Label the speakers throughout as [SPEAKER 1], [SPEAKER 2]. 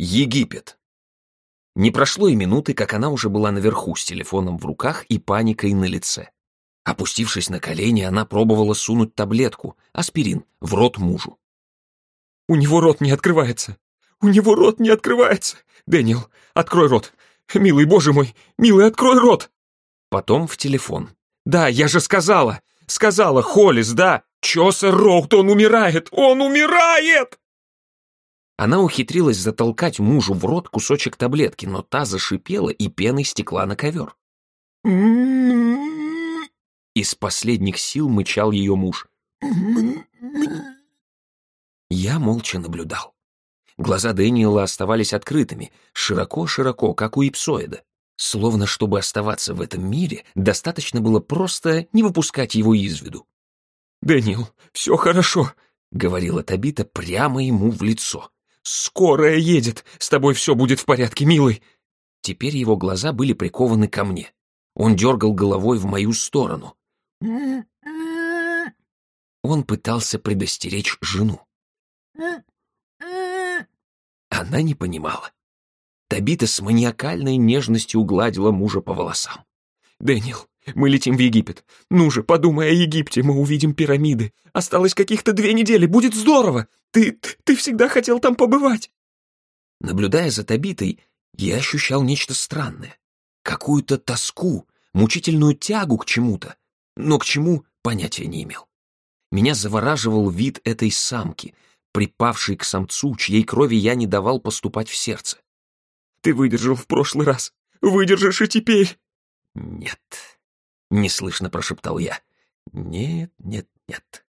[SPEAKER 1] Египет. Не прошло и минуты, как она уже была наверху с телефоном в руках и паникой на лице. Опустившись на колени, она пробовала сунуть таблетку, аспирин, в рот мужу.
[SPEAKER 2] «У него рот не открывается! У него рот не открывается! Дэниел, открой рот! Милый, боже мой, милый, открой рот!»
[SPEAKER 1] Потом в телефон.
[SPEAKER 2] «Да, я же сказала! Сказала, Холлис, да! Чосер Роуд, он умирает! Он умирает!»
[SPEAKER 1] Она ухитрилась затолкать мужу в рот кусочек таблетки, но та зашипела, и пеной стекла на ковер. Из последних сил мычал ее муж. Я молча наблюдал. Глаза Дэниела оставались открытыми, широко-широко, как у ипсоида. Словно, чтобы оставаться в этом мире, достаточно было просто не выпускать его из виду.
[SPEAKER 2] «Дэниел, все хорошо», —
[SPEAKER 1] говорила Табита прямо ему в лицо.
[SPEAKER 2] «Скорая едет! С тобой все будет в порядке, милый!»
[SPEAKER 1] Теперь его глаза были прикованы ко мне. Он дергал головой в мою сторону. Он пытался предостеречь жену. Она не понимала. Табита с маниакальной нежностью угладила мужа по волосам.
[SPEAKER 2] «Дэниел, мы летим в Египет. Ну же, подумай о Египте, мы увидим пирамиды. Осталось каких-то две недели, будет здорово. Ты, ты всегда хотел там побывать.
[SPEAKER 1] Наблюдая за Табитой, я ощущал нечто странное. Какую-то тоску, мучительную тягу к чему-то. Но к чему понятия не имел. Меня завораживал вид этой самки, припавшей к самцу, чьей крови я не давал поступать в сердце.
[SPEAKER 2] Ты выдержал в прошлый раз. Выдержишь и теперь.
[SPEAKER 1] Нет, — неслышно прошептал я. «Нет, нет, нет».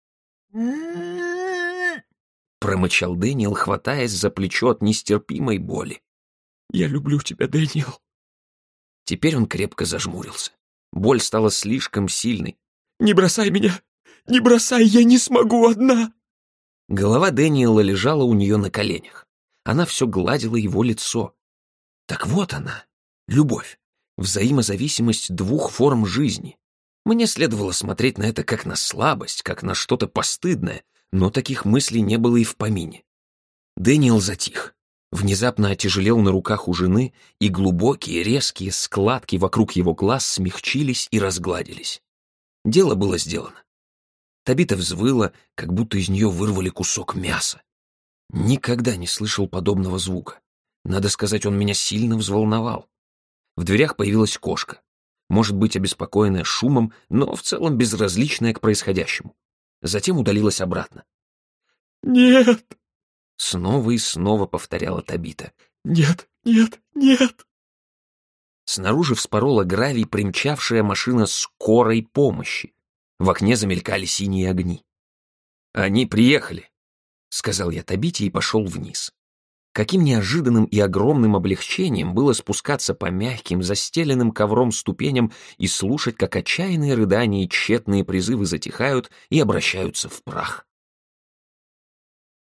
[SPEAKER 1] Промычал Дэниел, хватаясь за плечо от нестерпимой боли.
[SPEAKER 2] «Я люблю тебя, Дэниел».
[SPEAKER 1] Теперь он крепко зажмурился. Боль стала слишком сильной.
[SPEAKER 2] «Не бросай меня! Не бросай, я не смогу одна!»
[SPEAKER 1] Голова Дэниела лежала у нее на коленях. Она все гладила его лицо. Так вот она, любовь взаимозависимость двух форм жизни. Мне следовало смотреть на это как на слабость, как на что-то постыдное, но таких мыслей не было и в помине. Дэниел затих. Внезапно отяжелел на руках у жены, и глубокие резкие складки вокруг его глаз смягчились и разгладились. Дело было сделано. Табита взвыла, как будто из нее вырвали кусок мяса. Никогда не слышал подобного звука. Надо сказать, он меня сильно взволновал. В дверях появилась кошка. Может быть, обеспокоенная шумом, но в целом безразличная к происходящему. Затем удалилась обратно.
[SPEAKER 2] «Нет!»
[SPEAKER 1] Снова и снова повторяла Табита.
[SPEAKER 2] «Нет, нет, нет!»
[SPEAKER 1] Снаружи вспорола гравий примчавшая машина скорой помощи. В окне замелькали синие огни. «Они приехали», — сказал я Табите и пошел вниз. Каким неожиданным и огромным облегчением было спускаться по мягким, застеленным ковром ступеням и слушать, как отчаянные рыдания и тщетные призывы затихают и обращаются в прах.